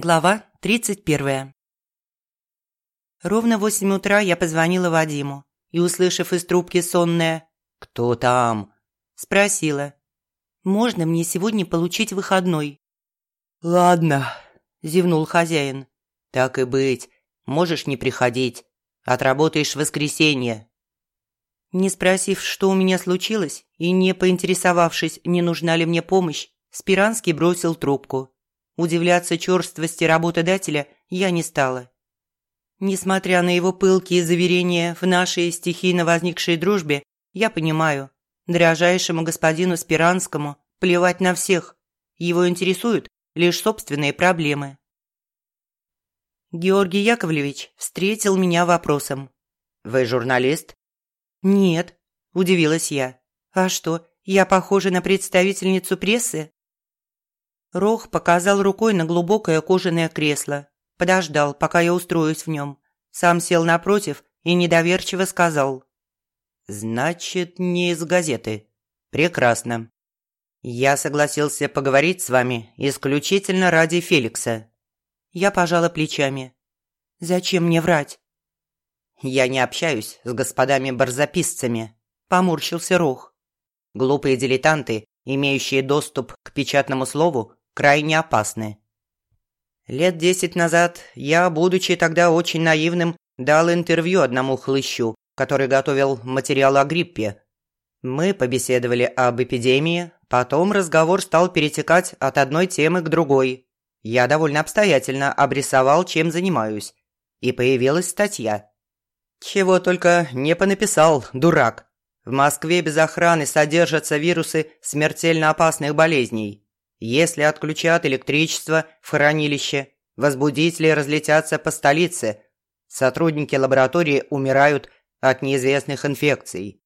Глава 31. Ровно в восемь утра я позвонила Вадиму и, услышав из трубки сонное «Кто там?», спросила «Можно мне сегодня получить выходной?» «Ладно», – зевнул хозяин. «Так и быть, можешь не приходить, отработаешь в воскресенье». Не спросив, что у меня случилось, и не поинтересовавшись, не нужна ли мне помощь, Спиранский бросил трубку – Удивляться черствости работодателя я не стала. Несмотря на его пылкие заверения в нашей стихийно возникшей дружбе, я понимаю, дрожайшему господину Спиранскому плевать на всех, его интересуют лишь собственные проблемы. Георгий Яковлевич встретил меня вопросом. «Вы журналист?» «Нет», – удивилась я. «А что, я похожа на представительницу прессы?» Рох показал рукой на глубокое кожаное кресло. Подождал, пока я устроюсь в нем. Сам сел напротив и недоверчиво сказал. «Значит, не из газеты. Прекрасно. Я согласился поговорить с вами исключительно ради Феликса». Я пожала плечами. «Зачем мне врать?» «Я не общаюсь с господами-барзаписцами», – поморщился Рох. «Глупые дилетанты, имеющие доступ к печатному слову, крайне опасны. Лет десять назад я, будучи тогда очень наивным, дал интервью одному хлыщу, который готовил материал о гриппе. Мы побеседовали об эпидемии, потом разговор стал перетекать от одной темы к другой. Я довольно обстоятельно обрисовал, чем занимаюсь. И появилась статья. Чего только не понаписал, дурак. В Москве без охраны содержатся вирусы смертельно опасных болезней. Если отключат электричество в хранилище, возбудители разлетятся по столице. Сотрудники лаборатории умирают от неизвестных инфекций.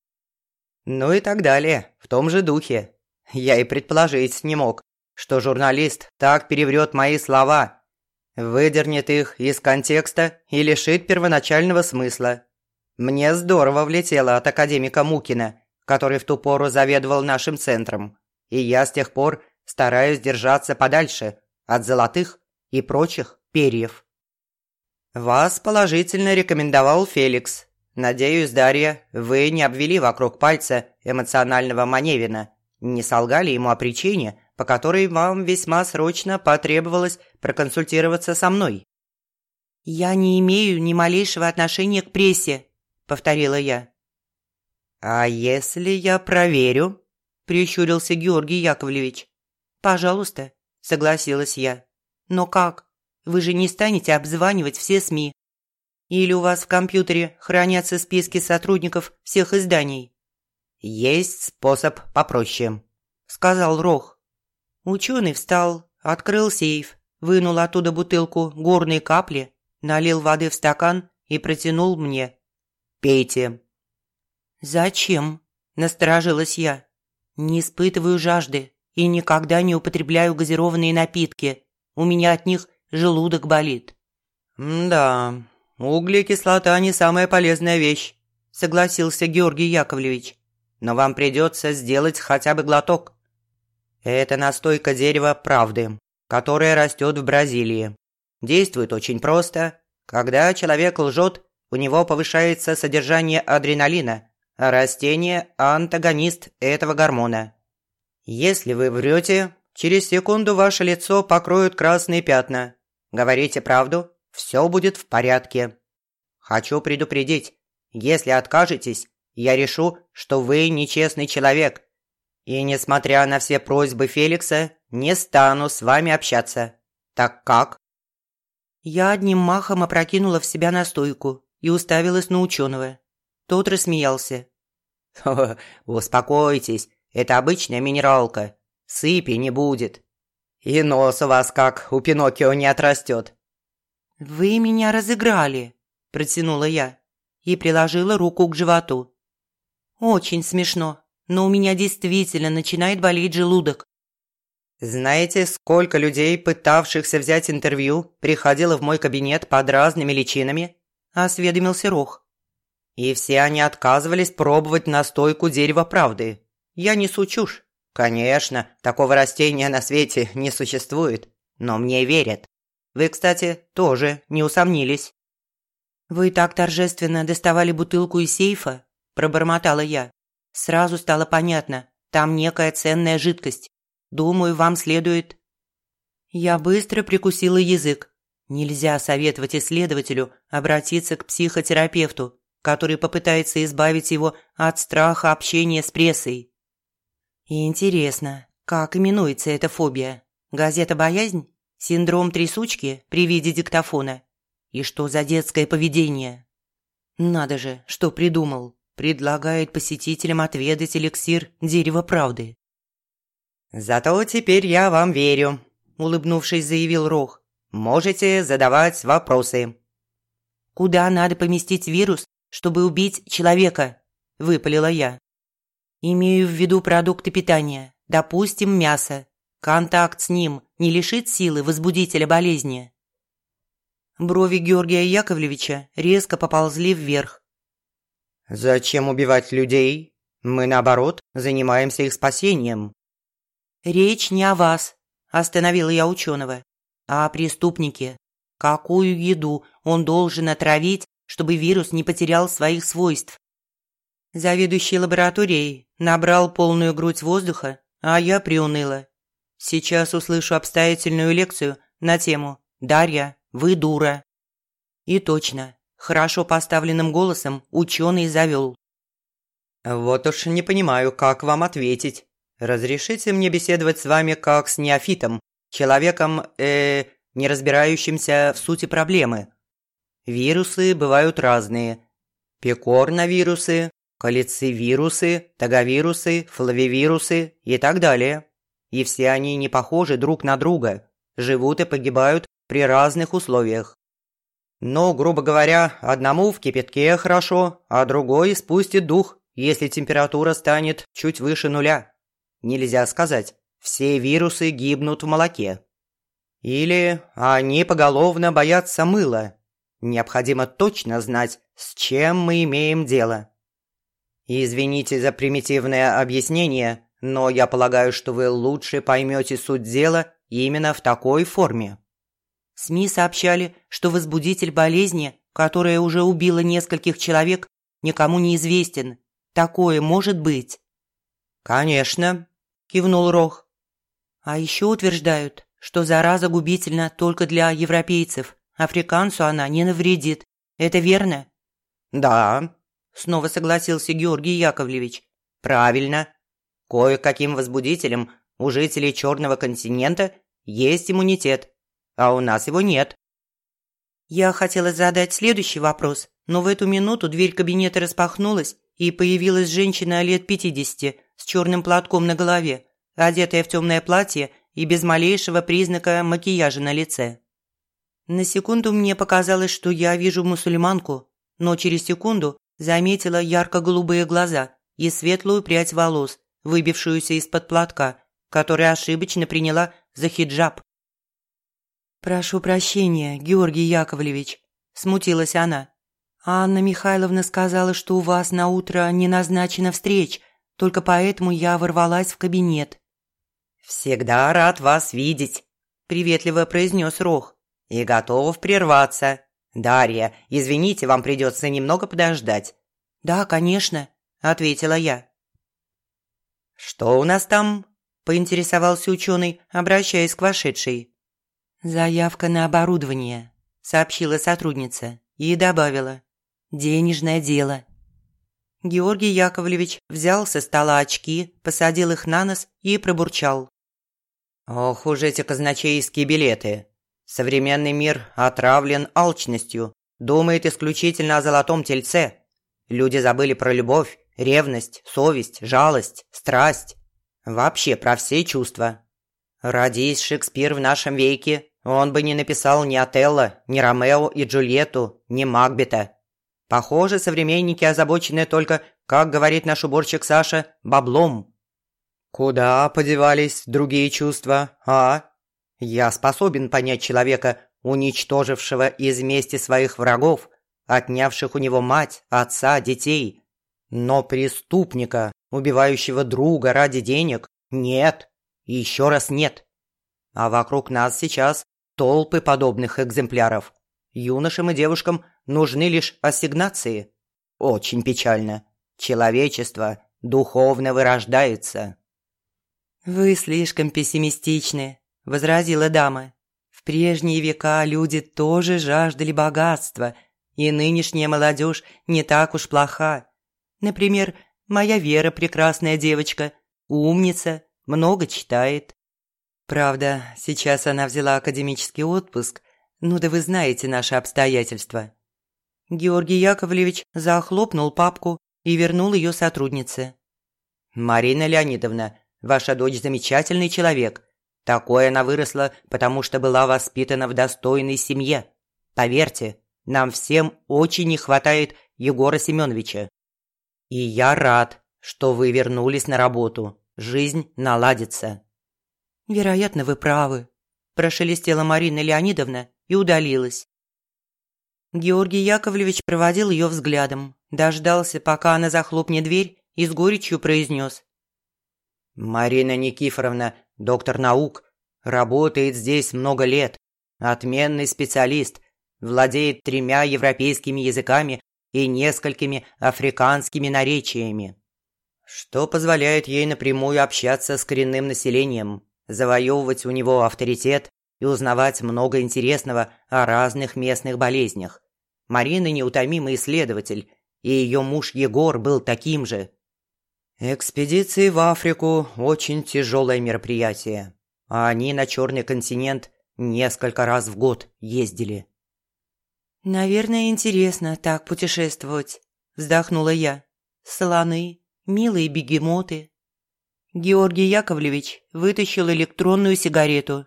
Ну и так далее, в том же духе. Я и предположить не мог, что журналист так переврет мои слова, выдернет их из контекста и лишит первоначального смысла. Мне здорово влетело от академика Мукина, который в ту пору заведовал нашим центром, и я с тех пор стараюсь держаться подальше от золотых и прочих перьев. Вас положительно рекомендовал Феликс. Надеюсь, Дарья, вы не обвели вокруг пальца эмоционального Маневина, не солгали ему о причине, по которой вам весьма срочно потребовалось проконсультироваться со мной. «Я не имею ни малейшего отношения к прессе», – повторила я. «А если я проверю?» – прищурился Георгий Яковлевич. «Пожалуйста», – согласилась я. «Но как? Вы же не станете обзванивать все СМИ. Или у вас в компьютере хранятся списки сотрудников всех изданий?» «Есть способ попроще», – сказал Рох. Ученый встал, открыл сейф, вынул оттуда бутылку горной капли, налил воды в стакан и протянул мне. «Пейте». «Зачем?» – насторожилась я. «Не испытываю жажды» и никогда не употребляю газированные напитки. У меня от них желудок болит». «Да, углекислота не самая полезная вещь», – согласился Георгий Яковлевич. «Но вам придется сделать хотя бы глоток. Это настойка дерева правды, которая растет в Бразилии. Действует очень просто. Когда человек лжет, у него повышается содержание адреналина, а растение – антагонист этого гормона. Если вы врете, через секунду ваше лицо покроют красные пятна. Говорите правду, все будет в порядке. Хочу предупредить, если откажетесь, я решу, что вы нечестный человек. И несмотря на все просьбы Феликса, не стану с вами общаться. Так как? Я одним махом опрокинула в себя настойку и уставилась на ученого. Тот рассмеялся. «Успокойтесь, это обычная минералка. Сыпи не будет. И нос у вас как у Пиноккио не отрастет. «Вы меня разыграли», – протянула я и приложила руку к животу. «Очень смешно, но у меня действительно начинает болеть желудок». Знаете, сколько людей, пытавшихся взять интервью, приходило в мой кабинет под разными личинами? Осведомился Рох. И все они отказывались пробовать настойку дерева правды. Я несу чушь. Конечно, такого растения на свете не существует, но мне верят. Вы, кстати, тоже не усомнились». «Вы так торжественно доставали бутылку из сейфа?» – пробормотала я. «Сразу стало понятно, там некая ценная жидкость. Думаю, вам следует...» Я быстро прикусила язык. Нельзя советовать исследователю обратиться к психотерапевту, который попытается избавить его от страха общения с прессой. Интересно, как именуется эта фобия? Газета «Боязнь»? Синдром трясучки при виде диктофона? И что за детское поведение? Надо же, что придумал. Предлагает посетителям отведать эликсир дерева правды. «Зато теперь я вам верю», – улыбнувшись, заявил Рох. «Можете задавать вопросы». «Куда надо поместить вирус, чтобы убить человека?» – выпалила я. «Имею в виду продукты питания, допустим, мясо. Контакт с ним не лишит силы возбудителя болезни?» Брови Георгия Яковлевича резко поползли вверх. «Зачем убивать людей? Мы, наоборот, занимаемся их спасением». «Речь не о вас», – остановила я ученого, – «а о преступнике. Какую еду он должен отравить, чтобы вирус не потерял своих свойств?» Заведующий лабораторией набрал полную грудь воздуха, а я приуныла. Сейчас услышу обстоятельную лекцию на тему «Дарья, вы дура». И точно, хорошо поставленным голосом ученый завел. «Вот уж не понимаю, как вам ответить. Разрешите мне беседовать с вами как с неофитом, человеком, э, не разбирающимся в сути проблемы. Вирусы бывают разные. Пекорновирусы, калицивирусы, таговирусы, флавивирусы и так далее. И все они не похожи друг на друга, живут и погибают при разных условиях. Но, грубо говоря, одному в кипятке хорошо, а другой спустит дух, если температура станет чуть выше нуля. Нельзя сказать, все вирусы гибнут в молоке. Или они поголовно боятся мыла. Необходимо точно знать, с чем мы имеем дело. Извините за примитивное объяснение, но я полагаю, что вы лучше поймете суть дела именно в такой форме. СМИ сообщали, что возбудитель болезни, которая уже убила нескольких человек, никому не известен. Такое может быть. «Конечно», – кивнул Рох. А еще утверждают, что зараза губительна только для европейцев. Африканцу она не навредит. Это верно? «Да», – снова согласился Георгий Яковлевич. «Правильно. Кое-каким возбудителям у жителей Черного континента есть иммунитет а у нас его нет». Я хотела задать следующий вопрос, но в эту минуту дверь кабинета распахнулась, и появилась женщина лет пятидесяти с черным платком на голове, одетая в темное платье и без малейшего признака макияжа на лице. На секунду мне показалось, что я вижу мусульманку, но через секунду заметила ярко-голубые глаза и светлую прядь волос, выбившуюся из-под платка, который ошибочно приняла за хиджаб. «Прошу прощения, Георгий Яковлевич», – смутилась она. «Анна Михайловна сказала, что у вас на утро не назначена встреч, только поэтому я ворвалась в кабинет». «Всегда рад вас видеть», – приветливо произнес Рох. «И готов прерваться. Дарья, извините, вам придется немного подождать». «Да, конечно», – ответила я. «Что у нас там?» – поинтересовался ученый, обращаясь к вошедшей. «Заявка на оборудование», – сообщила сотрудница и добавила. «Денежное дело». Георгий Яковлевич взял со стола очки, посадил их на нос и пробурчал. «Ох уж эти казначейские билеты! Современный мир отравлен алчностью, думает исключительно о золотом тельце. Люди забыли про любовь, ревность, совесть, жалость, страсть. Вообще про все чувства. Родись Шекспир в нашем веке, он бы не написал ни Отелло, ни Ромео и Джульетту, ни Макбета. Похоже, современники озабочены только, как говорит наш уборщик Саша, баблом. Куда подевались другие чувства, а? Я способен понять человека, уничтожившего из мести своих врагов, отнявших у него мать, отца, детей. Но преступника, убивающего друга ради денег, нет. И еще раз нет. А вокруг нас сейчас толпы подобных экземпляров. Юношам и девушкам нужны лишь ассигнации. Очень печально. Человечество духовно вырождается. «Вы слишком пессимистичны», – возразила дама. «В прежние века люди тоже жаждали богатства, и нынешняя молодежь не так уж плоха. Например, моя Вера – прекрасная девочка, умница, много читает. Правда, сейчас она взяла академический отпуск, ну да вы знаете наши обстоятельства». Георгий Яковлевич захлопнул папку и вернул ее сотруднице. «Марина Леонидовна, ваша дочь замечательный человек. Такой она выросла, потому что была воспитана в достойной семье. Поверьте, нам всем очень не хватает Егора Семеновича. И я рад, что вы вернулись на работу. Жизнь наладится». «Вероятно, вы правы», – прошелестела Марина Леонидовна и удалилась. Георгий Яковлевич проводил ее взглядом, дождался, пока она захлопнет дверь, и с горечью произнес. «Марина Никифоровна, доктор наук, работает здесь много лет. Отменный специалист, владеет тремя европейскими языками и несколькими африканскими наречиями, что позволяет ей напрямую общаться с коренным населением, завоевывать у него авторитет и узнавать много интересного о разных местных болезнях. Марина неутомимый исследователь, и ее муж Егор был таким же. Экспедиции в Африку – очень тяжелое мероприятие, а они на Черный континент несколько раз в год ездили. «Наверное, интересно так путешествовать», – вздохнула я. «Слоны, милые бегемоты». Георгий Яковлевич вытащил электронную сигарету.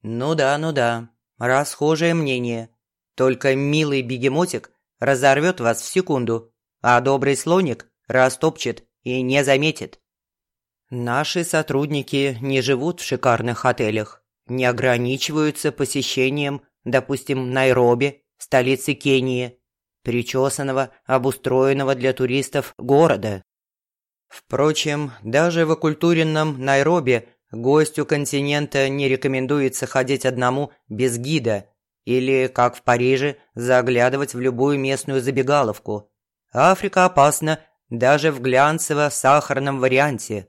«Ну да, ну да, расхожее мнение. Только милый бегемотик разорвет вас в секунду, а добрый слоник растопчет и не заметит. Наши сотрудники не живут в шикарных отелях, не ограничиваются посещением, допустим, Найроби, столицы Кении, причесанного, обустроенного для туристов города. Впрочем, даже в окультуренном Найроби гостю континента не рекомендуется ходить одному без гида или, как в Париже, заглядывать в любую местную забегаловку. Африка опасна даже в глянцево-сахарном варианте.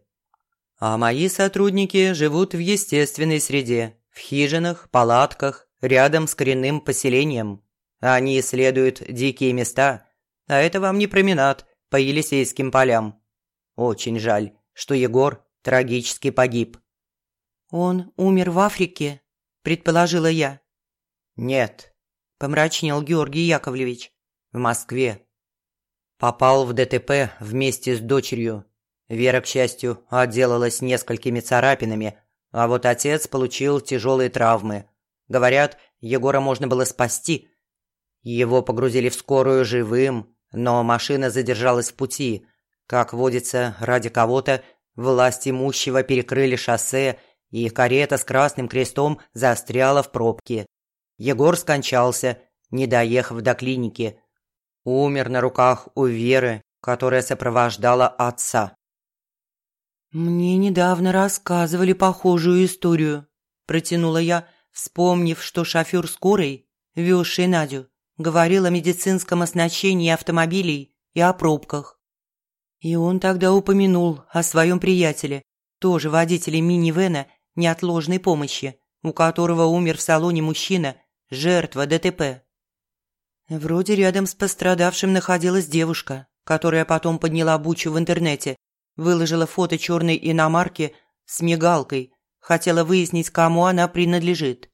А мои сотрудники живут в естественной среде, в хижинах, палатках, рядом с коренным поселением. Они исследуют дикие места, а это вам не променад по Елисейским полям. Очень жаль, что Егор трагически погиб. «Он умер в Африке?» – предположила я. «Нет», – помрачнел Георгий Яковлевич. «В Москве». Попал в ДТП вместе с дочерью. Вера, к счастью, отделалась несколькими царапинами, а вот отец получил тяжелые травмы. Говорят, Егора можно было спасти, его погрузили в скорую живым, но машина задержалась в пути. Как водится, ради кого-то власть имущего перекрыли шоссе, и карета с красным крестом застряла в пробке. Егор скончался, не доехав до клиники. Умер на руках у Веры, которая сопровождала отца. «Мне недавно рассказывали похожую историю», – протянула я, вспомнив, что шофер скорой, везший Надю, говорил о медицинском оснащении автомобилей и о пробках. И он тогда упомянул о своем приятеле, тоже водителе минивэна неотложной помощи, у которого умер в салоне мужчина, жертва ДТП. Вроде рядом с пострадавшим находилась девушка, которая потом подняла бучу в интернете, выложила фото черной иномарки с мигалкой, хотела выяснить, кому она принадлежит.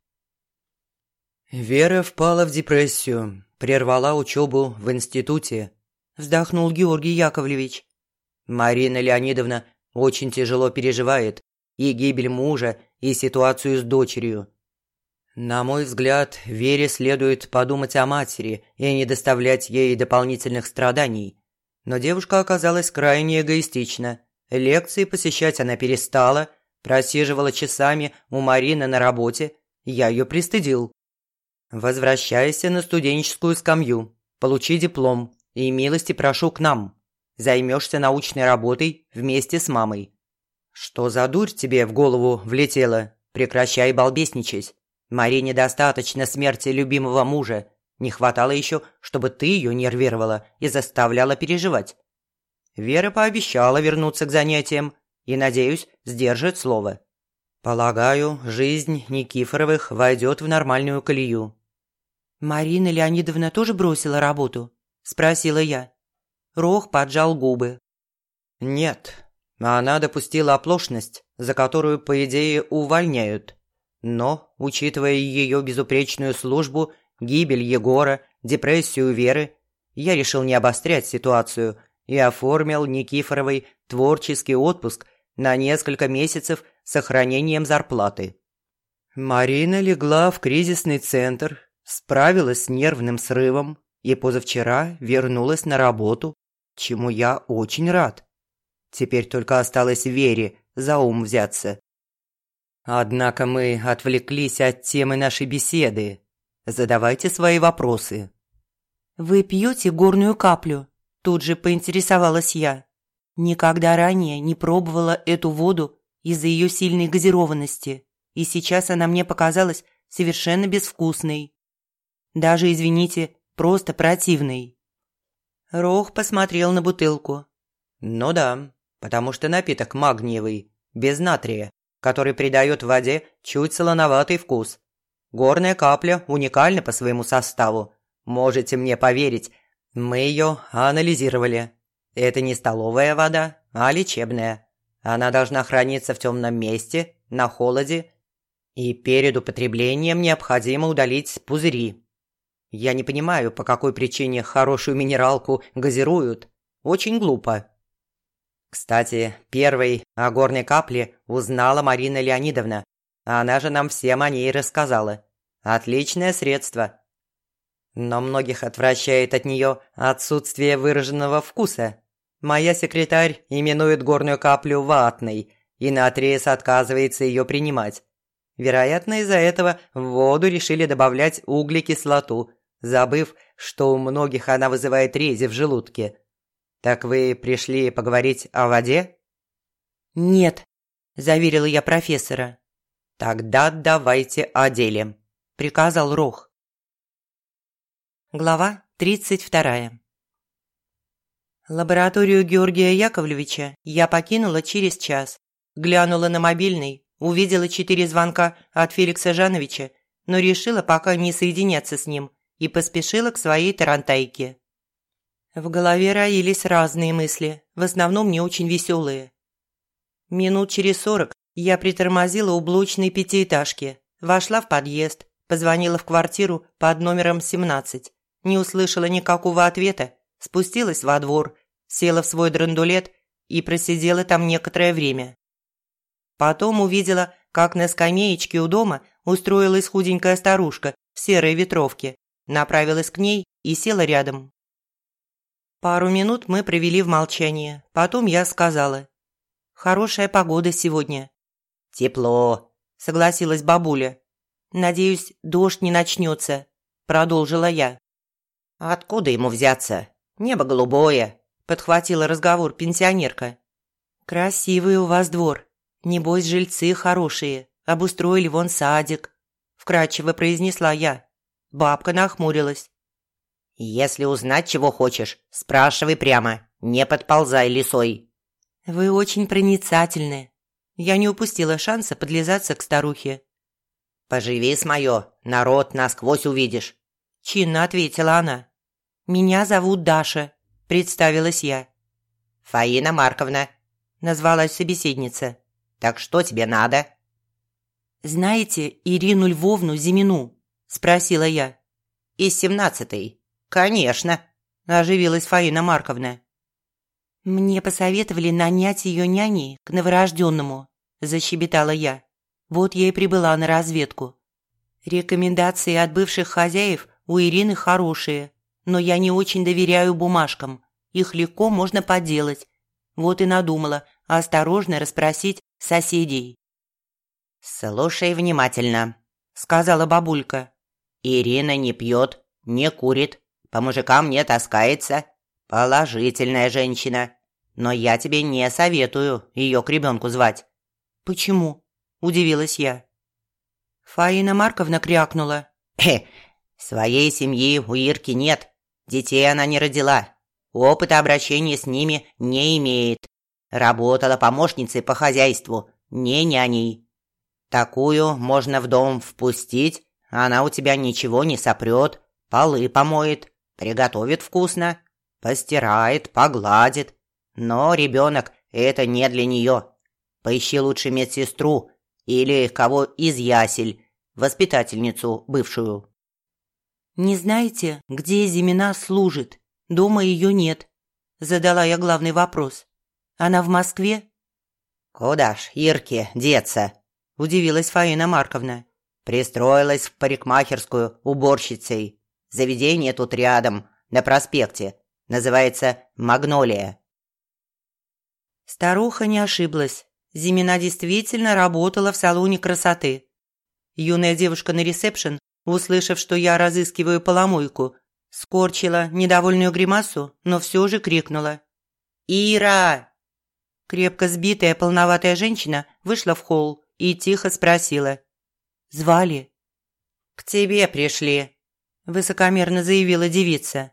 Вера впала в депрессию, прервала учебу в институте. Вздохнул Георгий Яковлевич. Марина Леонидовна очень тяжело переживает и гибель мужа, и ситуацию с дочерью. На мой взгляд, Вере следует подумать о матери и не доставлять ей дополнительных страданий. Но девушка оказалась крайне эгоистична. Лекции посещать она перестала, просиживала часами у Марины на работе. Я ее пристыдил. Возвращайся на студенческую скамью, получи диплом и милости прошу к нам. Займешься научной работой вместе с мамой. Что за дурь тебе в голову влетела? Прекращай балбесничать. Марине достаточно смерти любимого мужа. Не хватало еще, чтобы ты ее нервировала и заставляла переживать. Вера пообещала вернуться к занятиям и, надеюсь, сдержит слово. Полагаю, жизнь Никифоровых войдет в нормальную колею. «Марина Леонидовна тоже бросила работу?» – спросила я. Рох поджал губы. «Нет, она допустила оплошность, за которую, по идее, увольняют. Но, учитывая ее безупречную службу, гибель Егора, депрессию Веры, я решил не обострять ситуацию и оформил Никифоровой творческий отпуск на несколько месяцев с сохранением зарплаты. Марина легла в кризисный центр, справилась с нервным срывом и позавчера вернулась на работу, чему я очень рад. Теперь только осталось Вере за ум взяться. Однако мы отвлеклись от темы нашей беседы. Задавайте свои вопросы. «Вы пьете горную каплю?» Тут же поинтересовалась я. Никогда ранее не пробовала эту воду из-за ее сильной газированности, и сейчас она мне показалась совершенно безвкусной. Даже, извините, просто противной. Рох посмотрел на бутылку. «Ну да, потому что напиток магниевый, без натрия который придает воде чуть солоноватый вкус. Горная капля уникальна по своему составу. Можете мне поверить, мы ее анализировали. Это не столовая вода, а лечебная. Она должна храниться в темном месте, на холоде, и перед употреблением необходимо удалить пузыри. Я не понимаю, по какой причине хорошую минералку газируют. Очень глупо. Кстати, первой о горной капле узнала Марина Леонидовна. Она же нам всем о ней рассказала. Отличное средство. Но многих отвращает от нее отсутствие выраженного вкуса. Моя секретарь именует горную каплю ватной и наотрез отказывается ее принимать. Вероятно, из-за этого в воду решили добавлять углекислоту, забыв, что у многих она вызывает рези в желудке. «Так вы пришли поговорить о воде?» «Нет», – заверила я профессора. «Тогда давайте о деле», – приказал Рох. Глава тридцать вторая. Лабораторию Георгия Яковлевича я покинула через час. Глянула на мобильный, увидела четыре звонка от Феликса Жановича, но решила пока не соединяться с ним и поспешила к своей тарантайке. В голове роились разные мысли, в основном не очень веселые. Минут через сорок я притормозила у блочной пятиэтажки, вошла в подъезд, позвонила в квартиру под номером 17, не услышала никакого ответа, спустилась во двор, села в свой драндулет и просидела там некоторое время. Потом увидела, как на скамеечке у дома устроилась худенькая старушка в серой ветровке, направилась к ней и села рядом. Пару минут мы провели в молчании. Потом я сказала. «Хорошая погода сегодня». «Тепло», – согласилась бабуля. «Надеюсь, дождь не начнется», – продолжила я. «Откуда ему взяться? Небо голубое», – подхватила разговор пенсионерка. «Красивый у вас двор. Небось, жильцы хорошие. Обустроили вон садик», – вкратчиво произнесла я. Бабка нахмурилась. «Если узнать, чего хочешь, спрашивай прямо, не подползай лисой». «Вы очень проницательны». Я не упустила шанса подлизаться к старухе. «Поживи с моё, народ насквозь увидишь», – чинно ответила она. «Меня зовут Даша», – представилась я. «Фаина Марковна», – назвалась собеседница. «Так что тебе надо?» «Знаете Ирину Львовну Зимину?» – спросила я. «Из семнадцатой». «Конечно», – оживилась Фаина Марковна. «Мне посоветовали нанять ее няней к новорожденному», – защебетала я. «Вот я и прибыла на разведку. Рекомендации от бывших хозяев у Ирины хорошие, но я не очень доверяю бумажкам. Их легко можно подделать. Вот и надумала осторожно расспросить соседей». «Слушай внимательно», – сказала бабулька. «Ирина не пьет, не курит, по мужикам не таскается. Положительная женщина. Но я тебе не советую ее к ребенку звать». «Почему?» – удивилась я. Фаина Марковна крякнула. «Хе, своей семьи у Ирки нет. Детей она не родила. Опыта обращения с ними не имеет. Работала помощницей по хозяйству, не няней. Такую можно в дом впустить, она у тебя ничего не сопрет, полы помоет, приготовит вкусно, постирает, погладит. Но ребенок – это не для нее. Поищи лучше медсестру или кого из ясель, воспитательницу бывшую. «Не знаете, где Зимина служит? Дома ее нет», – задала я главный вопрос. «Она в Москве?» «Куда ж, Ирке, деться?» – удивилась Фаина Марковна. «Пристроилась в парикмахерскую уборщицей. Заведение тут рядом, на проспекте. Называется «Магнолия». Старуха не ошиблась. Зимина действительно работала в салоне красоты. Юная девушка на ресепшн, услышав, что я разыскиваю поломойку, скорчила недовольную гримасу, но все же крикнула. «Ира!» Крепко сбитая полноватая женщина вышла в холл и тихо спросила. «Звали?» «К тебе пришли», – высокомерно заявила девица.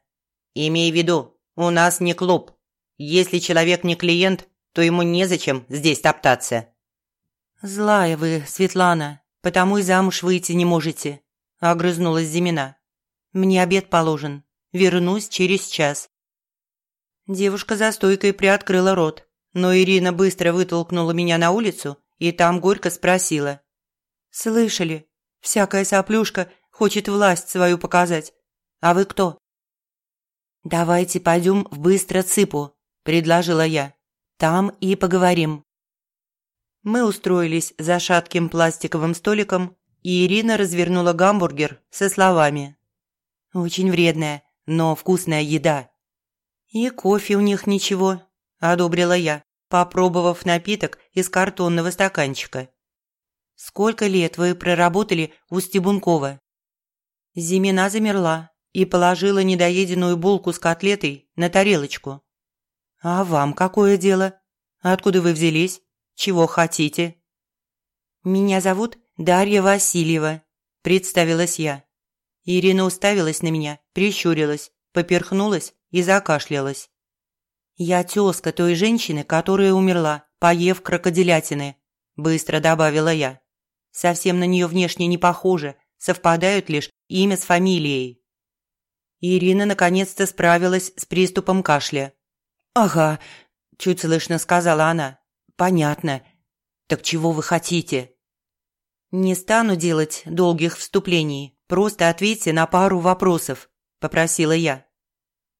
«Имей в виду, у нас не клуб. Если человек не клиент, то ему незачем здесь топтаться». «Злая вы, Светлана, потому и замуж выйти не можете», – огрызнулась Зимина. «Мне обед положен. Вернусь через час». Девушка за стойкой приоткрыла рот, но Ирина быстро вытолкнула меня на улицу и там горько спросила. «Слышали? Всякая соплюшка хочет власть свою показать. А вы кто?» «Давайте пойдем в быстро цыпу», – предложила я. Там и поговорим». Мы устроились за шатким пластиковым столиком, и Ирина развернула гамбургер со словами. «Очень вредная, но вкусная еда». «И кофе у них ничего», – одобрила я, попробовав напиток из картонного стаканчика. «Сколько лет вы проработали у Стебункова?» Зимина замерла и положила недоеденную булку с котлетой на тарелочку. «А вам какое дело? Откуда вы взялись? Чего хотите?» «Меня зовут Дарья Васильева», – представилась я. Ирина уставилась на меня, прищурилась, поперхнулась и закашлялась. «Я тезка той женщины, которая умерла, поев крокодилятины», – быстро добавила я. «Совсем на нее внешне не похоже, совпадают лишь имя с фамилией». Ирина наконец-то справилась с приступом кашля. «Ага», – чуть слышно сказала она. «Понятно. Так чего вы хотите?» «Не стану делать долгих вступлений. Просто ответьте на пару вопросов», – попросила я.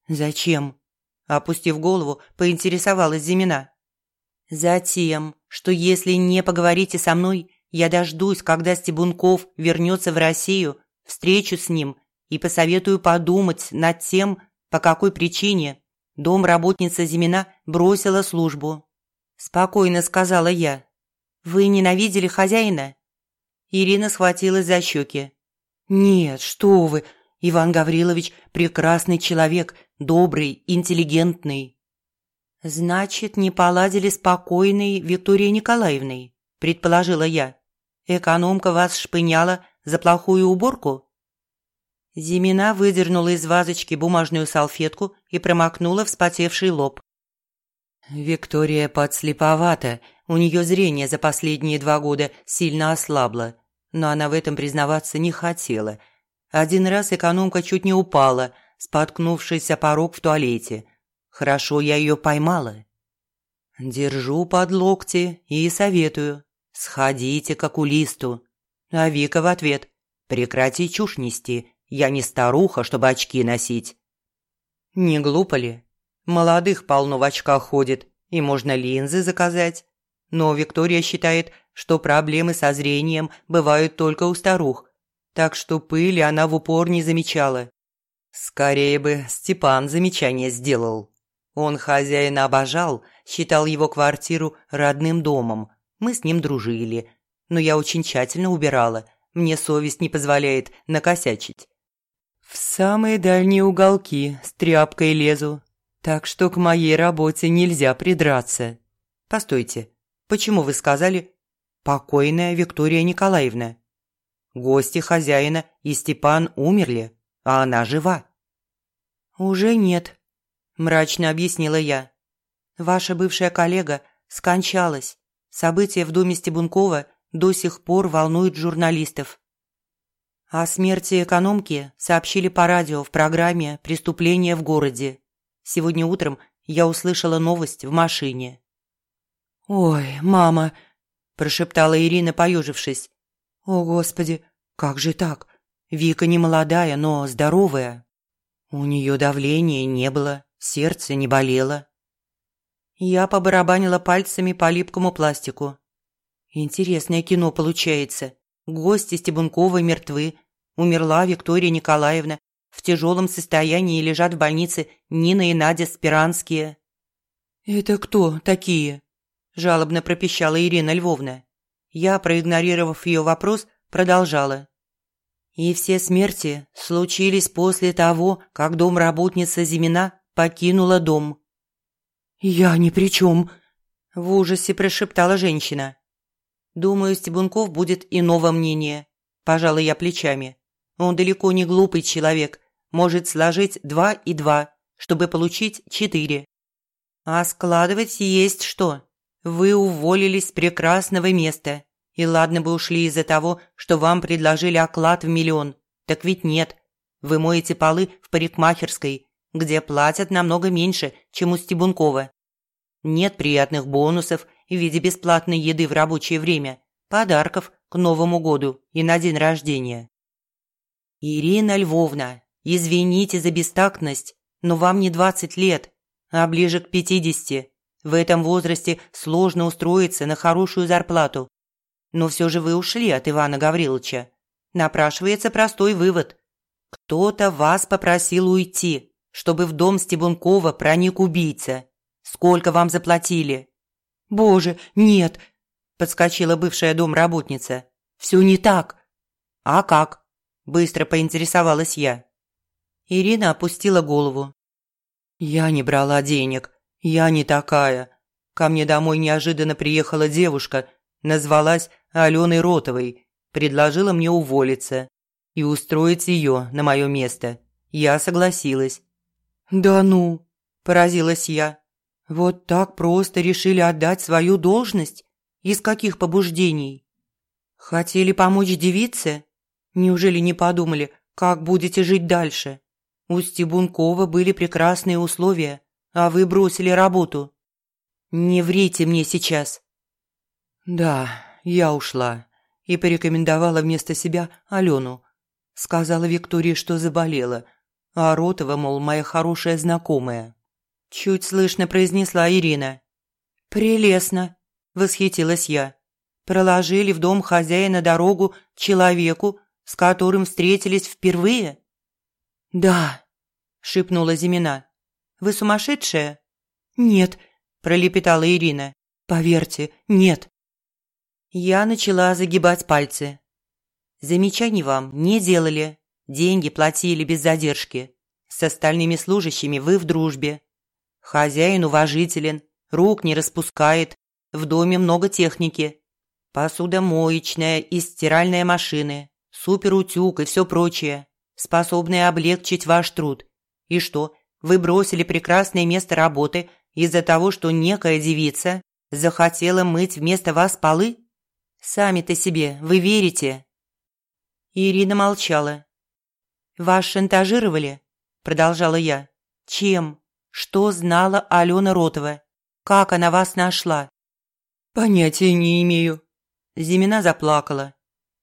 «Зачем?» – опустив голову, поинтересовалась Зимина. «Затем, что если не поговорите со мной, я дождусь, когда Стебунков вернется в Россию, встречу с ним и посоветую подумать над тем, по какой причине Домработница Зимина бросила службу. Спокойно сказала я. «Вы ненавидели хозяина?» Ирина схватилась за щеки. «Нет, что вы! Иван Гаврилович – прекрасный человек, добрый, интеллигентный». «Значит, не поладили спокойной Викторией Николаевной», – предположила я. «Экономка вас шпыняла за плохую уборку?» Зимина выдернула из вазочки бумажную салфетку и промокнула вспотевший лоб. Виктория подслеповата, у нее зрение за последние два года сильно ослабло, но она в этом признаваться не хотела. Один раз экономка чуть не упала, споткнувшись о порог в туалете. Хорошо я ее поймала. Держу под локти и советую. Сходите к окулисту. А Вика в ответ. Прекрати чушь нести, я не старуха, чтобы очки носить. Не глупо ли? Молодых полно в очках ходит, и можно линзы заказать. Но Виктория считает, что проблемы со зрением бывают только у старух, так что пыли она в упор не замечала. Скорее бы Степан замечание сделал. Он хозяина обожал, считал его квартиру родным домом. Мы с ним дружили, но я очень тщательно убирала. Мне совесть не позволяет накосячить. В самые дальние уголки с тряпкой лезу, так что к моей работе нельзя придраться. Постойте, почему вы сказали «покойная Виктория Николаевна»? Гости хозяина и Степан умерли, а она жива». «Уже нет», – мрачно объяснила я. «Ваша бывшая коллега скончалась. События в доме Стебункова до сих пор волнуют журналистов. О смерти экономки сообщили по радио в программе «Преступления в городе». Сегодня утром я услышала новость в машине. «Ой, мама!» – прошептала Ирина, поежившись. «О, Господи, как же так? Вика не молодая, но здоровая. У нее давления не было, сердце не болело». Я побарабанила пальцами по липкому пластику. Интересное кино получается. Гости Стебунковой мертвы. Умерла Виктория Николаевна. В тяжелом состоянии лежат в больнице Нина и Надя Спиранские. «Это кто такие?» – жалобно пропищала Ирина Львовна. Я, проигнорировав ее вопрос, продолжала. И все смерти случились после того, как домработница Зимина покинула дом. «Я ни при чем», – в ужасе прошептала женщина. «Думаю, Стебунков будет иного мнения», – пожала я плечами. «Он далеко не глупый человек, может сложить два и два, чтобы получить четыре. А складывать есть что. Вы уволились с прекрасного места. И ладно бы ушли из-за того, что вам предложили оклад в миллион. Так ведь нет. Вы моете полы в парикмахерской, где платят намного меньше, чем у Стебункова. Нет приятных бонусов в виде бесплатной еды в рабочее время, подарков к Новому году и на день рождения. Ирина Львовна, извините за бестактность, но вам не 20 лет, а ближе к 50. В этом возрасте сложно устроиться на хорошую зарплату. Но все же вы ушли от Ивана Гавриловича. Напрашивается простой вывод. Кто-то вас попросил уйти, чтобы в дом Стебункова проник убийца. Сколько вам заплатили?» «Боже, нет!» – подскочила бывшая домработница. «Все не так!» «А как?» – быстро поинтересовалась я. Ирина опустила голову. «Я не брала денег. Я не такая. Ко мне домой неожиданно приехала девушка, назвалась Аленой Ротовой, предложила мне уволиться и устроить ее на мое место. Я согласилась». «Да ну!» – поразилась я. Вот так просто решили отдать свою должность? Из каких побуждений? Хотели помочь девице? Неужели не подумали, как будете жить дальше? У Стебункова были прекрасные условия, а вы бросили работу. Не врите мне сейчас. Да, я ушла и порекомендовала вместо себя Алену. Сказала Виктории, что заболела, а Ротова, мол, моя хорошая знакомая. Чуть слышно произнесла Ирина. «Прелестно!» – восхитилась я. «Проложили в дом хозяина дорогу человеку, с которым встретились впервые?» «Да», – шепнула Зимина. «Вы сумасшедшая?» «Нет», – пролепетала Ирина. «Поверьте, нет». Я начала загибать пальцы. Замечаний вам не делали. Деньги платили без задержки. С остальными служащими вы в дружбе. Хозяин уважителен, рук не распускает, в доме много техники. Посудомоечная и стиральная машины, суперутюг и все прочее, способные облегчить ваш труд. И что, вы бросили прекрасное место работы из-за того, что некая девица захотела мыть вместо вас полы? Сами-то себе вы верите?» Ирина молчала. «Вас шантажировали?» – продолжала я. «Чем?» Что знала Алена Ротова? Как она вас нашла?» «Понятия не имею». Зимина заплакала.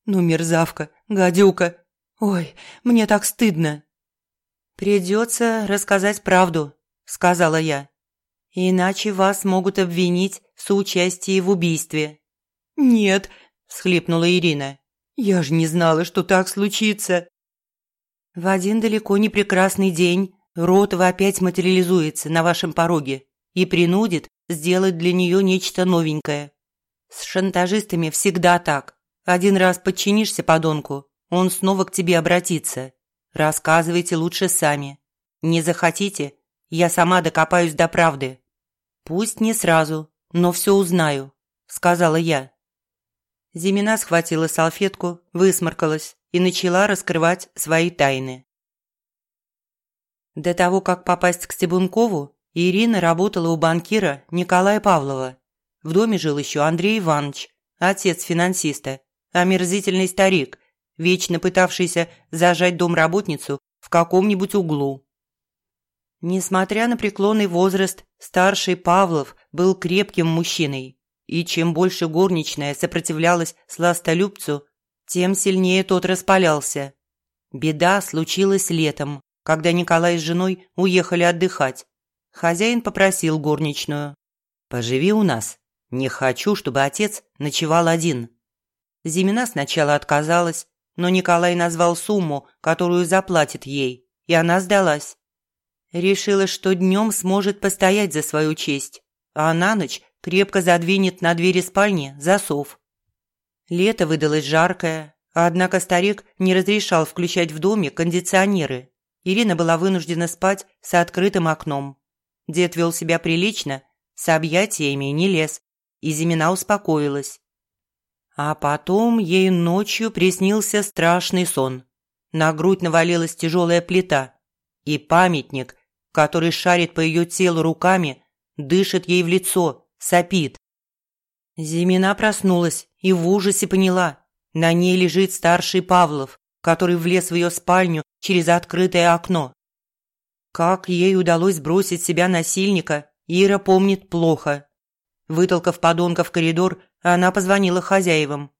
«Ну, мерзавка, гадюка. Ой, мне так стыдно». «Придется рассказать правду», – сказала я. «Иначе вас могут обвинить в соучастии в убийстве». «Нет», – всхлипнула Ирина. «Я же не знала, что так случится». В один далеко не прекрасный день Ротова опять материализуется на вашем пороге и принудит сделать для нее нечто новенькое. С шантажистами всегда так. Один раз подчинишься подонку, он снова к тебе обратится. Рассказывайте лучше сами. Не захотите, я сама докопаюсь до правды. Пусть не сразу, но все узнаю, сказала я. Зимина схватила салфетку, высморкалась и начала раскрывать свои тайны. До того, как попасть к Стебункову, Ирина работала у банкира Николая Павлова. В доме жил еще Андрей Иванович, отец финансиста, омерзительный старик, вечно пытавшийся зажать домработницу в каком-нибудь углу. Несмотря на преклонный возраст, старший Павлов был крепким мужчиной, и чем больше горничная сопротивлялась сластолюбцу, тем сильнее тот распалялся. Беда случилась летом, когда Николай с женой уехали отдыхать. Хозяин попросил горничную. «Поживи у нас. Не хочу, чтобы отец ночевал один». Зимина сначала отказалась, но Николай назвал сумму, которую заплатит ей, и она сдалась. Решила, что днем сможет постоять за свою честь, а на ночь крепко задвинет на двери спальни засов. Лето выдалось жаркое, однако старик не разрешал включать в доме кондиционеры. Ирина была вынуждена спать с открытым окном. Дед вел себя прилично, с объятиями не лез, и Зимина успокоилась. А потом ей ночью приснился страшный сон. На грудь навалилась тяжелая плита, и памятник, который шарит по ее телу руками, дышит ей в лицо, сопит. Зимина проснулась и в ужасе поняла. На ней лежит старший Павлов, который влез в ее спальню через открытое окно. Как ей удалось бросить себя насильника, Ира помнит плохо. Вытолкав подонка в коридор, она позвонила хозяевам.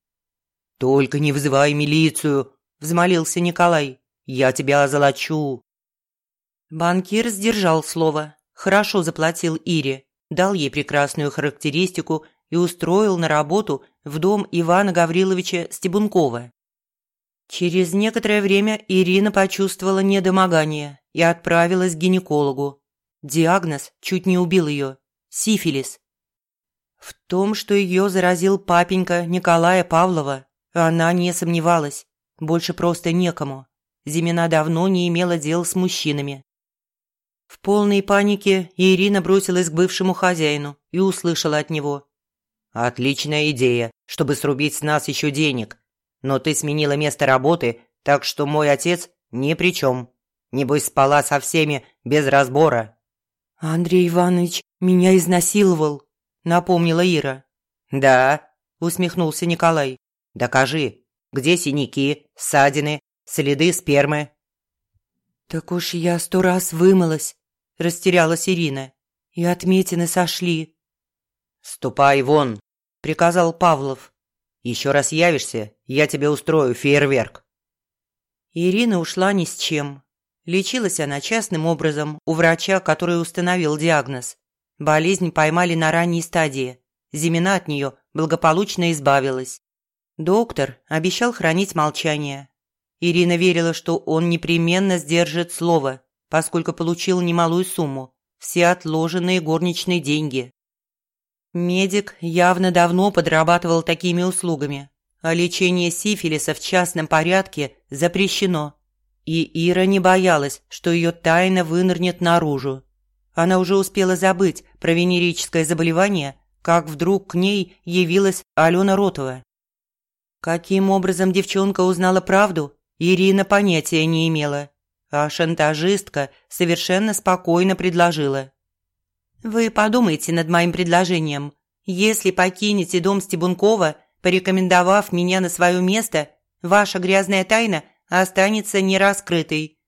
«Только не вызывай милицию», – взмолился Николай. «Я тебя озолочу». Банкир сдержал слово, хорошо заплатил Ире, дал ей прекрасную характеристику и устроил на работу в дом Ивана Гавриловича Стебункова. Через некоторое время Ирина почувствовала недомогание и отправилась к гинекологу. Диагноз чуть не убил ее – сифилис. В том, что ее заразил папенька Николая Павлова, она не сомневалась. Больше просто некому. Зимина давно не имела дел с мужчинами. В полной панике Ирина бросилась к бывшему хозяину и услышала от него. «Отличная идея, чтобы срубить с нас еще денег. Но ты сменила место работы, так что мой отец ни при чем. Небось, спала со всеми без разбора». «Андрей Иванович меня изнасиловал», – напомнила Ира. «Да», – усмехнулся Николай. «Докажи, где синяки, ссадины, следы спермы?» «Так уж я сто раз вымылась», – растерялась Ирина. «И отметины сошли». «Ступай вон», – приказал Павлов. «Еще раз явишься, я тебе устрою фейерверк». Ирина ушла ни с чем. Лечилась она частным образом у врача, который установил диагноз. Болезнь поймали на ранней стадии. Зимина от нее благополучно избавилась. Доктор обещал хранить молчание. Ирина верила, что он непременно сдержит слово, поскольку получил немалую сумму – все отложенные горничные деньги. Медик явно давно подрабатывал такими услугами, а лечение сифилиса в частном порядке запрещено. И Ира не боялась, что ее тайна вынырнет наружу. Она уже успела забыть про венерическое заболевание, как вдруг к ней явилась Алена Ротова. Каким образом девчонка узнала правду, Ирина понятия не имела, а шантажистка совершенно спокойно предложила. «Вы подумайте над моим предложением. Если покинете дом Стебункова, порекомендовав меня на свое место, ваша грязная тайна останется нераскрытой.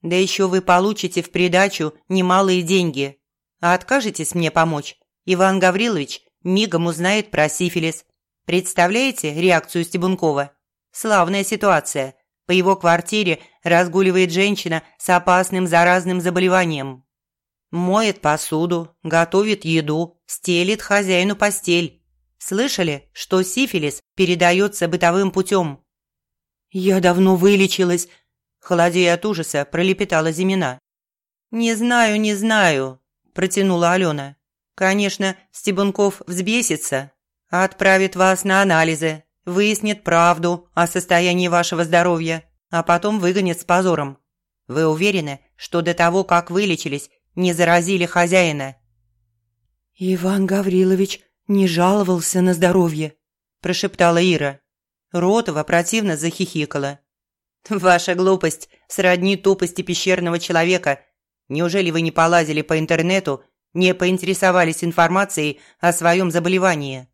Да еще вы получите в придачу немалые деньги. А откажетесь мне помочь, Иван Гаврилович мигом узнает про сифилис. Представляете реакцию Стебункова? Славная ситуация. По его квартире разгуливает женщина с опасным заразным заболеванием. Моет посуду, готовит еду, стелит хозяину постель. Слышали, что сифилис передается бытовым путем? «Я давно вылечилась», Холодея от ужаса, пролепетала Зимина. «Не знаю, не знаю», – протянула Алена. «Конечно, Стебунков взбесится, отправит вас на анализы, выяснит правду о состоянии вашего здоровья, а потом выгонит с позором. Вы уверены, что до того, как вылечились, не заразили хозяина?» «Иван Гаврилович не жаловался на здоровье», – прошептала Ира. Ротова противно захихикала. «Ваша глупость сродни тупости пещерного человека. Неужели вы не полазили по интернету, не поинтересовались информацией о своем заболевании?»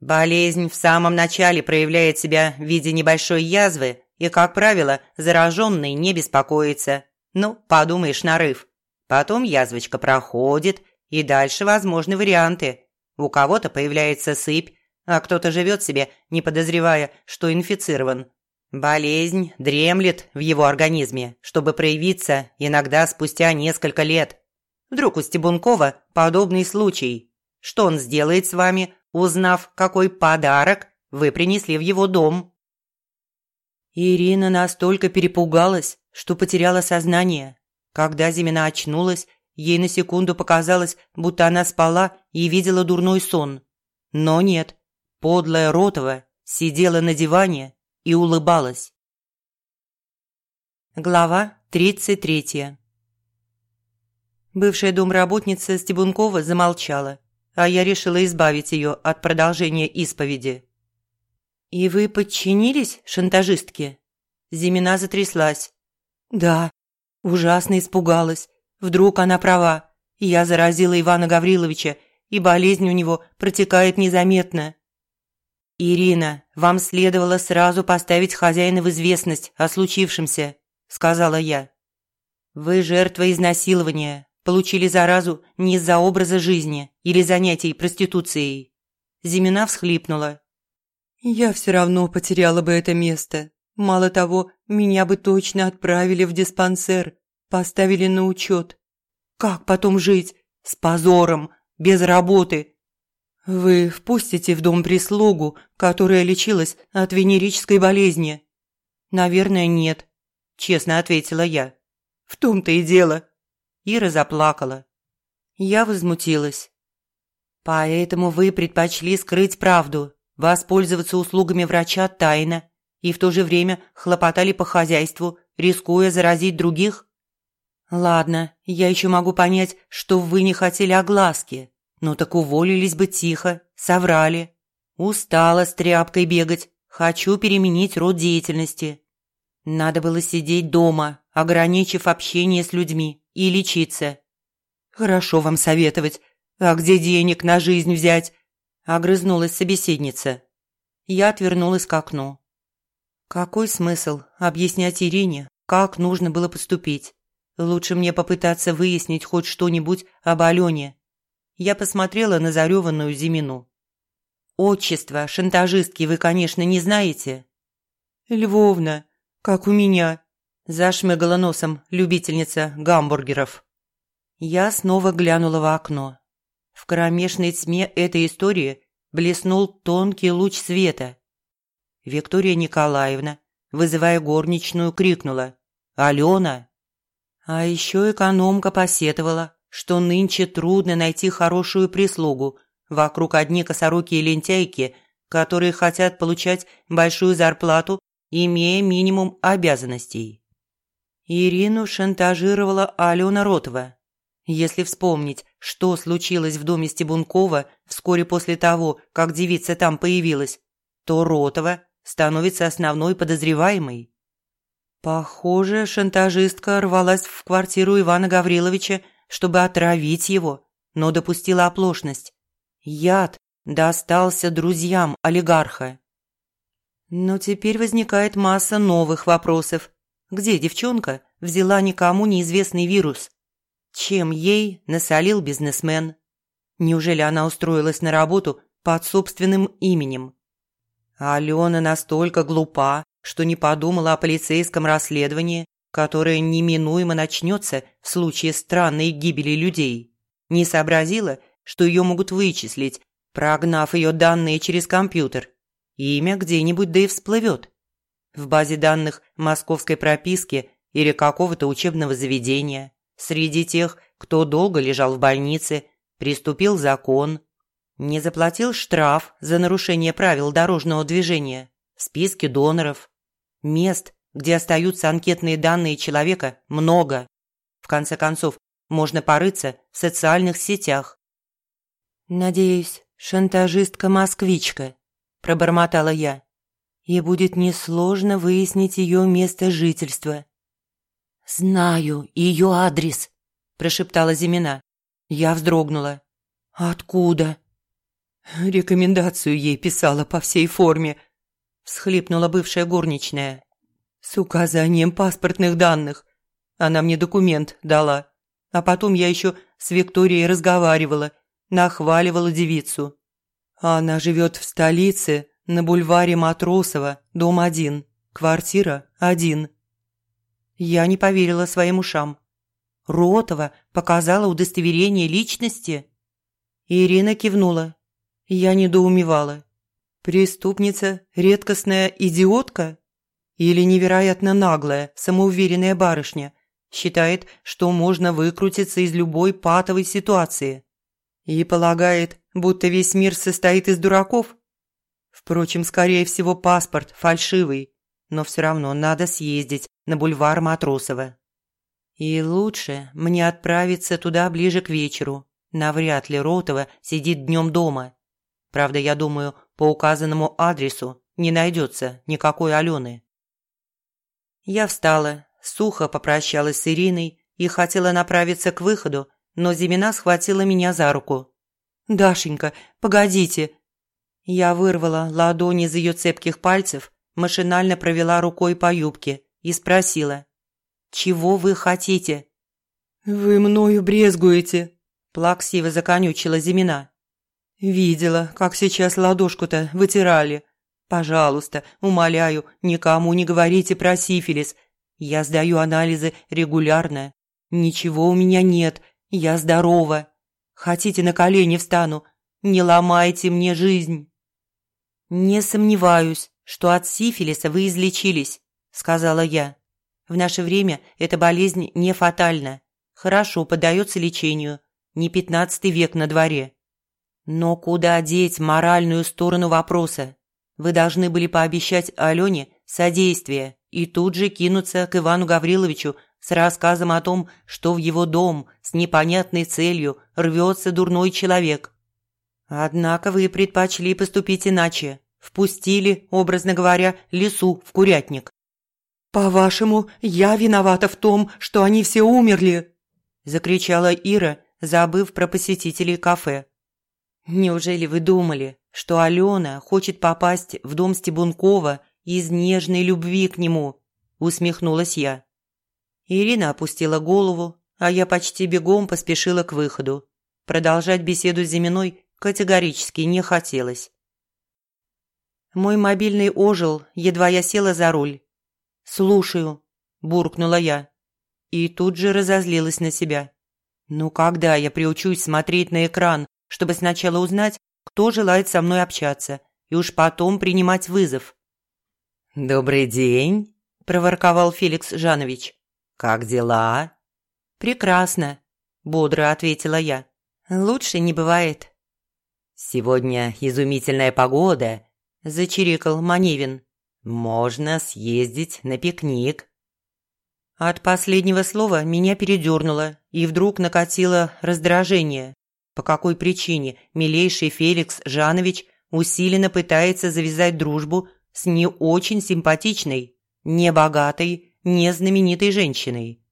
Болезнь в самом начале проявляет себя в виде небольшой язвы, и, как правило, зараженный не беспокоится. Ну, подумаешь, нарыв. Потом язвочка проходит, и дальше возможны варианты. У кого-то появляется сыпь, а кто-то живет себе, не подозревая, что инфицирован. Болезнь дремлет в его организме, чтобы проявиться иногда спустя несколько лет. Вдруг у Стебункова подобный случай. Что он сделает с вами, узнав, какой подарок вы принесли в его дом? Ирина настолько перепугалась, что потеряла сознание. Когда Зимина очнулась, ей на секунду показалось, будто она спала и видела дурной сон. Но нет, подлая Ротова сидела на диване и улыбалась. Глава 33 Бывшая домработница Стебункова замолчала, а я решила избавить ее от продолжения исповеди. «И вы подчинились шантажистке?» Зимина затряслась. «Да, ужасно испугалась. Вдруг она права. Я заразила Ивана Гавриловича, и болезнь у него протекает незаметно». «Ирина, вам следовало сразу поставить хозяина в известность о случившемся», – сказала я. «Вы жертва изнасилования, получили заразу не из-за образа жизни или занятий проституцией». Зимина всхлипнула. Я все равно потеряла бы это место. Мало того, меня бы точно отправили в диспансер, поставили на учет. Как потом жить? С позором, без работы. Вы впустите в дом прислугу, которая лечилась от венерической болезни? Наверное, нет, честно ответила я. В том-то и дело. Ира заплакала. Я возмутилась. Поэтому вы предпочли скрыть правду, воспользоваться услугами врача тайно и в то же время хлопотали по хозяйству, рискуя заразить других? Ладно, я еще могу понять, что вы не хотели огласки. Ну так уволились бы тихо, соврали. Устала с тряпкой бегать, хочу переменить род деятельности. Надо было сидеть дома, ограничив общение с людьми и лечиться. Хорошо вам советовать. А где денег на жизнь взять? Огрызнулась собеседница. Я отвернулась к окну. Какой смысл объяснять Ирине, как нужно было поступить? Лучше мне попытаться выяснить хоть что-нибудь об Алене. Я посмотрела на зареванную Зимину. «Отчество шантажистки вы, конечно, не знаете?» «Львовна, как у меня», – зашмыгала носом любительница гамбургеров. Я снова глянула в окно. В кромешной тьме этой истории блеснул тонкий луч света. Виктория Николаевна, вызывая горничную, крикнула «Алена!». А еще экономка посетовала, что нынче трудно найти хорошую прислугу. Вокруг одни косорукие лентяйки, которые хотят получать большую зарплату, имея минимум обязанностей. Ирину шантажировала Алена Ротова. Если вспомнить, что случилось в доме Стебункова вскоре после того, как девица там появилась, то Ротова становится основной подозреваемой. Похоже, шантажистка рвалась в квартиру Ивана Гавриловича, чтобы отравить его, но допустила оплошность. Яд достался друзьям олигарха. Но теперь возникает масса новых вопросов. Где девчонка взяла никому неизвестный вирус? чем ей насолил бизнесмен. Неужели она устроилась на работу под собственным именем? Алена настолько глупа, что не подумала о полицейском расследовании, которое неминуемо начнется в случае странной гибели людей. Не сообразила, что ее могут вычислить, прогнав ее данные через компьютер. Имя где-нибудь да и всплывет. В базе данных московской прописки или какого-то учебного заведения. Среди тех, кто долго лежал в больнице, приступил закон, не заплатил штраф за нарушение правил дорожного движения, в списке доноров. Мест, где остаются анкетные данные человека, много. В конце концов, можно порыться в социальных сетях. Надеюсь, шантажистка-москвичка. – пробормотала я. «И будет несложно выяснить ее место жительства». «Знаю ее адрес», – прошептала Зимина. Я вздрогнула. «Откуда?» «Рекомендацию ей писала по всей форме», – всхлипнула бывшая горничная. «С указанием паспортных данных. Она мне документ дала. А потом я еще с Викторией разговаривала, нахваливала девицу. Она живет в столице, на бульваре Матросова, дом один, квартира один. Я не поверила своим ушам. Ротова показала удостоверение личности? Ирина кивнула. Я недоумевала. Преступница – редкостная идиотка? Или невероятно наглая, самоуверенная барышня, считает, что можно выкрутиться из любой патовой ситуации? И полагает, будто весь мир состоит из дураков? Впрочем, скорее всего, паспорт фальшивый, но все равно надо съездить на бульвар Матросова. И лучше мне отправиться туда ближе к вечеру. Навряд ли Ротова сидит днем дома. Правда, я думаю, по указанному адресу не найдется никакой Алены. Я встала, сухо попрощалась с Ириной и хотела направиться к выходу, но Зимина схватила меня за руку. «Дашенька, погодите!» Я вырвала ладони из ее цепких пальцев, машинально провела рукой по юбке и спросила. «Чего вы хотите?» «Вы мною брезгуете», – плаксиво законючила Зимина. «Видела, как сейчас ладошку-то вытирали. Пожалуйста, умоляю, никому не говорите про сифилис. Я сдаю анализы регулярно. Ничего у меня нет, я здорова. Хотите, на колени встану? Не ломайте мне жизнь». «Не сомневаюсь, что от сифилиса вы излечились», – сказала я. «В наше время эта болезнь не фатальна. Хорошо поддается лечению. Не пятнадцатый век на дворе. Но куда деть моральную сторону вопроса? Вы должны были пообещать Алене содействие и тут же кинуться к Ивану Гавриловичу с рассказом о том, что в его дом с непонятной целью рвется дурной человек. Однако вы предпочли поступить иначе. Впустили, образно говоря, лису в курятник. «По-вашему, я виновата в том, что они все умерли?» – закричала Ира, забыв про посетителей кафе. «Неужели вы думали, что Алена хочет попасть в дом Стебункова из нежной любви к нему?» – усмехнулась я. Ирина опустила голову, а я почти бегом поспешила к выходу. Продолжать беседу с Зиминой категорически не хотелось. Мой мобильный ожил, едва я села за руль. «Слушаю», – буркнула я. И тут же разозлилась на себя. «Ну когда я приучусь смотреть на экран, чтобы сначала узнать, кто желает со мной общаться, и уж потом принимать вызов?» «Добрый день», – проворковал Феликс Жанович. «Как дела?» «Прекрасно», – бодро ответила я. «Лучше не бывает». «Сегодня изумительная погода», – зачирикал Маневин. «Можно съездить на пикник». От последнего слова меня передернуло, и вдруг накатило раздражение. По какой причине милейший Феликс Жанович усиленно пытается завязать дружбу с не очень симпатичной, небогатой, незнаменитой женщиной.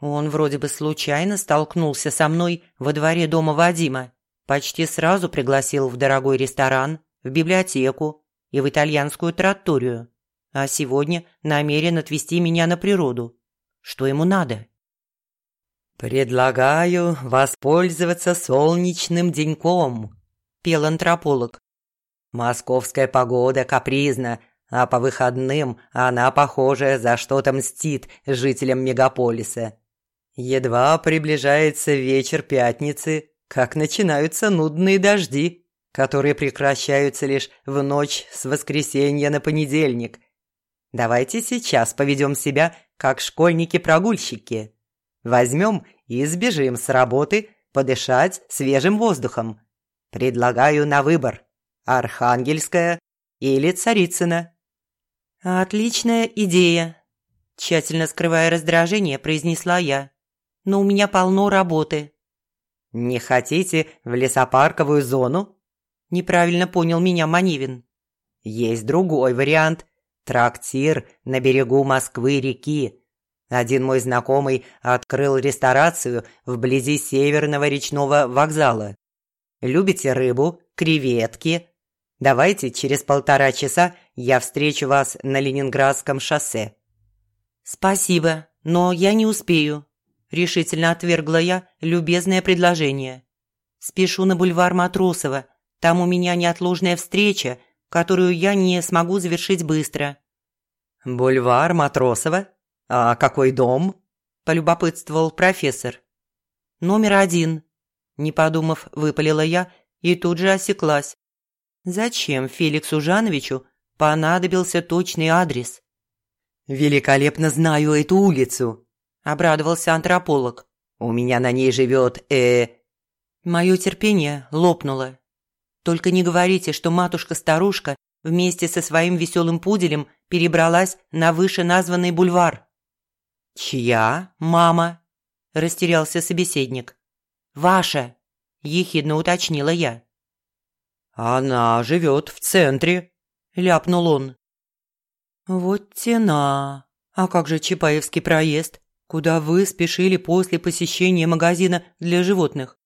Он вроде бы случайно столкнулся со мной во дворе дома Вадима, почти сразу пригласил в дорогой ресторан, в библиотеку и в итальянскую тратторию, а сегодня намерен отвезти меня на природу. Что ему надо? «Предлагаю воспользоваться солнечным деньком», – пел антрополог. «Московская погода капризна, а по выходным она, похоже, за что-то мстит жителям мегаполиса. Едва приближается вечер пятницы, как начинаются нудные дожди, которые прекращаются лишь в ночь с воскресенья на понедельник. Давайте сейчас поведем себя, как школьники-прогульщики. Возьмем и сбежим с работы подышать свежим воздухом. Предлагаю на выбор – Архангельская или Царицына. «Отличная идея», – тщательно скрывая раздражение, произнесла я. «Но у меня полно работы». «Не хотите в лесопарковую зону?» – неправильно понял меня Манивин. Есть другой вариант. Трактир на берегу Москвы-реки. Один мой знакомый открыл ресторацию вблизи Северного речного вокзала. Любите рыбу, креветки? Давайте через полтора часа я встречу вас на Ленинградском шоссе». «Спасибо, но я не успею», – решительно отвергла я любезное предложение. «Спешу на бульвар Матросова. Там у меня неотложная встреча, которую я не смогу завершить быстро». «Бульвар Матросова? А какой дом?» – полюбопытствовал профессор. «Номер один», – не подумав, выпалила я и тут же осеклась. Зачем Феликсу Жановичу понадобился точный адрес? «Великолепно знаю эту улицу», – обрадовался антрополог. «У меня на ней живет, э...» Мое терпение лопнуло. Только не говорите, что матушка-старушка вместе со своим веселым пуделем перебралась на вышеназванный бульвар. «Чья мама?» – растерялся собеседник. «Ваша», – ехидно уточнила я. «Она живет в центре», – ляпнул он. «Вот тена. А как же Чапаевский проезд, куда вы спешили после посещения магазина для животных?»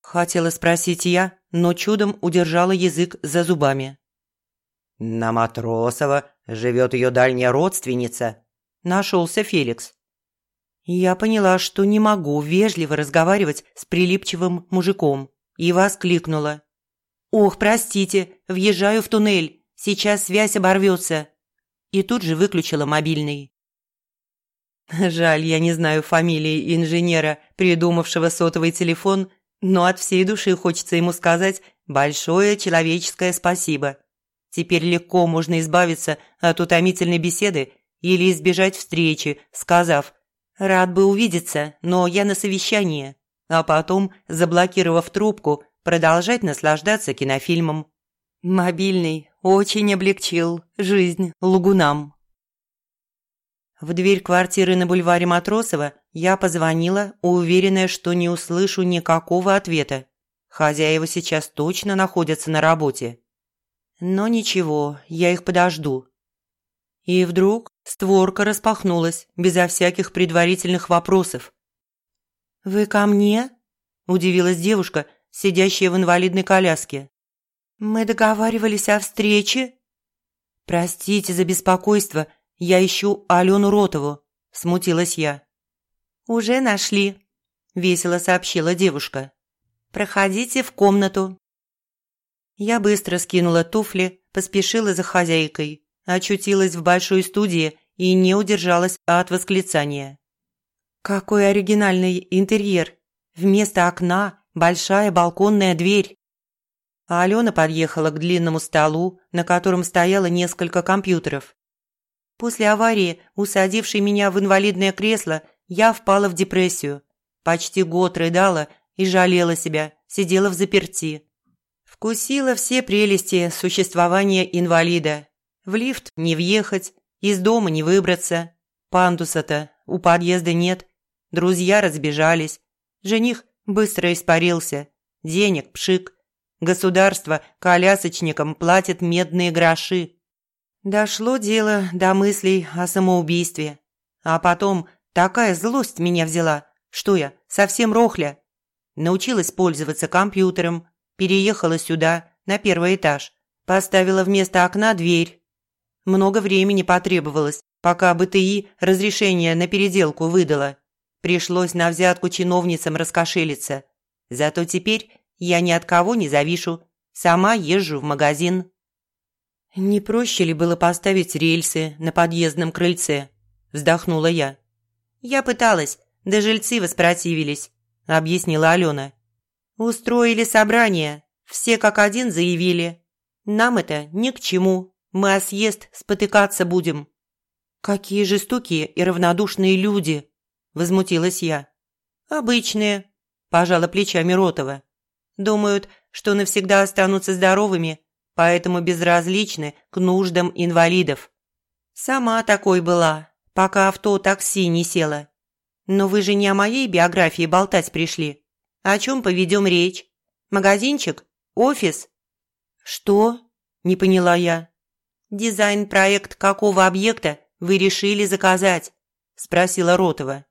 Хотела спросить я, но чудом удержала язык за зубами. «На Матросова живет ее дальняя родственница», – нашелся Феликс. Я поняла, что не могу вежливо разговаривать с прилипчивым мужиком, и воскликнула. «Ох, простите, въезжаю в туннель, сейчас связь оборвется». И тут же выключила мобильный. Жаль, я не знаю фамилии инженера, придумавшего сотовый телефон, но от всей души хочется ему сказать большое человеческое спасибо. Теперь легко можно избавиться от утомительной беседы или избежать встречи, сказав «Рад бы увидеться, но я на совещании», а потом, заблокировав трубку, продолжать наслаждаться кинофильмом. Мобильный очень облегчил жизнь лугунам. В дверь квартиры на бульваре Матросова я позвонила, уверенная, что не услышу никакого ответа. Хозяева сейчас точно находятся на работе. Но ничего, я их подожду. И вдруг створка распахнулась, безо всяких предварительных вопросов. «Вы ко мне?» – удивилась девушка, сидящая в инвалидной коляске. «Мы договаривались о встрече?» «Простите за беспокойство, я ищу Алену Ротову», – смутилась я. «Уже нашли», – весело сообщила девушка. «Проходите в комнату». Я быстро скинула туфли, поспешила за хозяйкой, очутилась в большой студии и не удержалась от восклицания. «Какой оригинальный интерьер! Вместо окна большая балконная дверь. Алена подъехала к длинному столу, на котором стояло несколько компьютеров. После аварии, усадившей меня в инвалидное кресло, я впала в депрессию. Почти год рыдала и жалела себя, сидела в заперти. Вкусила все прелести существования инвалида. В лифт не въехать, из дома не выбраться. Пандуса-то у подъезда нет. Друзья разбежались. Жених быстро испарился. Денег пшик. Государство колясочникам платит медные гроши. Дошло дело до мыслей о самоубийстве. А потом такая злость меня взяла, что я, совсем рохля. Научилась пользоваться компьютером, переехала сюда, на первый этаж, поставила вместо окна дверь. Много времени потребовалось, пока БТИ разрешение на переделку выдала. Пришлось на взятку чиновницам раскошелиться. Зато теперь я ни от кого не завишу. Сама езжу в магазин. «Не проще ли было поставить рельсы на подъездном крыльце?» – вздохнула я. «Я пыталась, да жильцы воспротивились», – объяснила Алена. «Устроили собрание, все как один заявили. Нам это ни к чему, мы о съезд спотыкаться будем». «Какие жестокие и равнодушные люди!» возмутилась я. «Обычные», – пожала плечами Ротова. «Думают, что навсегда останутся здоровыми, поэтому безразличны к нуждам инвалидов. Сама такой была, пока авто такси не села. Но вы же не о моей биографии болтать пришли. О чем поведем речь? Магазинчик? Офис?» «Что?» – не поняла я. «Дизайн-проект какого объекта вы решили заказать?» – спросила Ротова.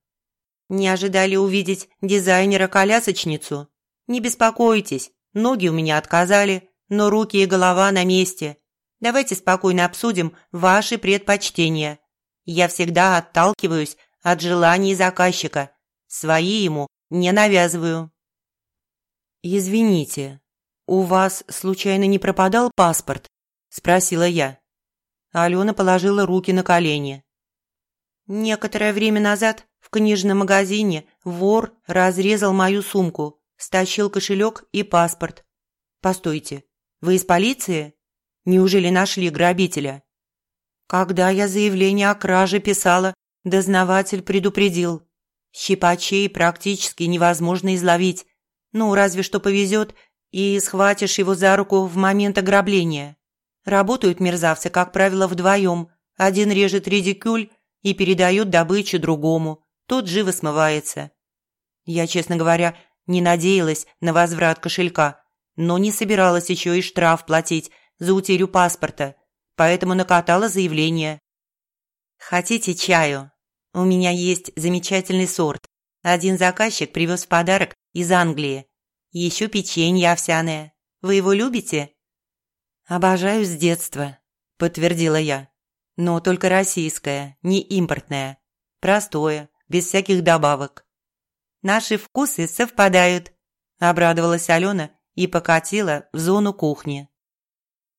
«Не ожидали увидеть дизайнера-колясочницу? Не беспокойтесь, ноги у меня отказали, но руки и голова на месте. Давайте спокойно обсудим ваши предпочтения. Я всегда отталкиваюсь от желаний заказчика. Свои ему не навязываю». «Извините, у вас случайно не пропадал паспорт?» – спросила я. Алена положила руки на колени. Некоторое время назад в книжном магазине вор разрезал мою сумку, стащил кошелек и паспорт. Постойте, вы из полиции? Неужели нашли грабителя? Когда я заявление о краже писала, дознаватель предупредил. Щипачей практически невозможно изловить. Ну, разве что повезет, и схватишь его за руку в момент ограбления. Работают мерзавцы, как правило, вдвоем. Один режет редикюль и передает добычу другому. Тот живо смывается. Я, честно говоря, не надеялась на возврат кошелька, но не собиралась еще и штраф платить за утерю паспорта, поэтому накатала заявление. «Хотите чаю? У меня есть замечательный сорт. Один заказчик привез подарок из Англии. Еще печенье овсяное. Вы его любите?» «Обожаю с детства», – подтвердила я. «Но только российское, не импортное. Простое, без всяких добавок». «Наши вкусы совпадают», – обрадовалась Алена и покатила в зону кухни.